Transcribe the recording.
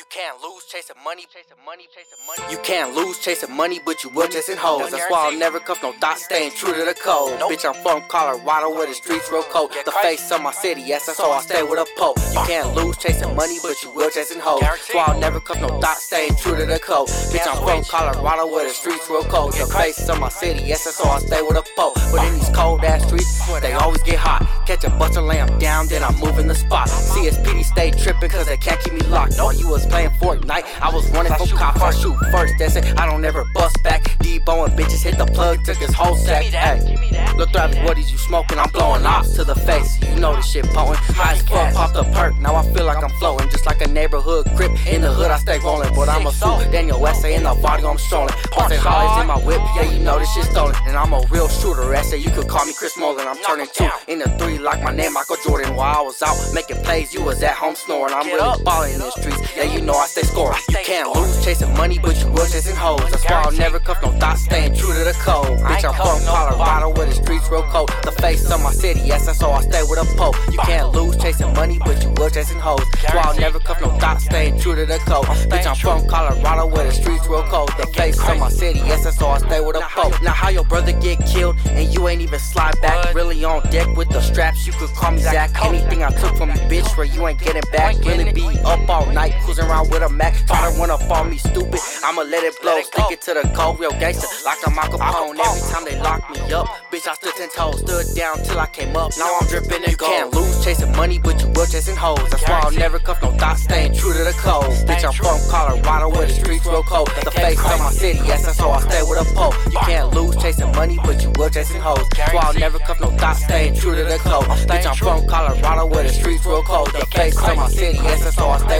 You can't lose chasing money, chasing money, chasing money. You can't lose chasing money, but you will chasing hoes. That's why I'll never cuff no thoughts, staying true to the code. Bitch, I'm from Colorado where the streets real cold. The face of my city, yes, that's why I stay with a pope. You can't lose chasing money, but you will chasing hoes. That's why I'll never cuff no thoughts, staying true to the code. Bitch, I'm from Colorado where the streets real cold. The face of my city, yes, that's why I stay with a pope. But in these cold ass streets, they always get hot. Catch a buster lamp down, then I'm moving the spot. CSPD stay tripping cause they can't keep me locked. While you was playing Fortnite, I was running from cops. I shoot first, that's it. I don't ever bust back. Debo and bitches hit the plug, took his whole sack. Hey, look through what is you smoking? I'm blowing off to the face. You know this shit potent. High as fuck, popped a perk. Now I feel like I'm floating, just like a neighborhood grip. In the hood, I stay rolling, but I'm a suit. Daniel West in the body, I'm strolling. Horse and hollies my whip, yeah, you know this shit stolen. And I'm a real shooter, essay. You could call me Chris Mullin. I'm turning two in the three like my name, Michael Jordan. While I was out making plays, you was at home snoring. I'm really balling in the streets, yeah, you know I stay scoring. You can't lose chasing money, but you will chasing hoes. That's why I'll never cuff no thoughts, staying true to the code. Bitch, I'm from Colorado streets real cold. The face of my city, yes, that's all I stay with a pole. You can't lose chasing money, but you will chasing hoes. That's why I'll never cuff no thoughts, staying true to the code. Bitch, I'm from Colorado where the streets real cold. The face of my city, yes, that's all I stay with a pole. Now, how your brother get killed and you ain't even slide back? Really on deck with the straps, you could call me Zach. Anything I took from you, bitch, where you ain't getting back. Really be up all night, cruising around with a Mac. Try to run up on me, stupid. I'ma let it blow, stick it to the cold, real gangster, like a Michael Capone. Every time they lock me up, bitch, I stood ten toes, stood down till I came up. Now I'm dripping in gold. You can't lose chasing money, but you will chasing hoes. That's why I'll never cuff no thoughts, staying true to the code. Bitch, I'm from Colorado where the streets real cold. The face of my city, yes, that's how I stay with a pole. You can't lose chasing money, but you will chasing hoes. That's why I'll never cuff no thoughts, staying true to the code. Bitch, I'm from Colorado where the streets real cold. The face of my city, yes, that's how I stay with a pole.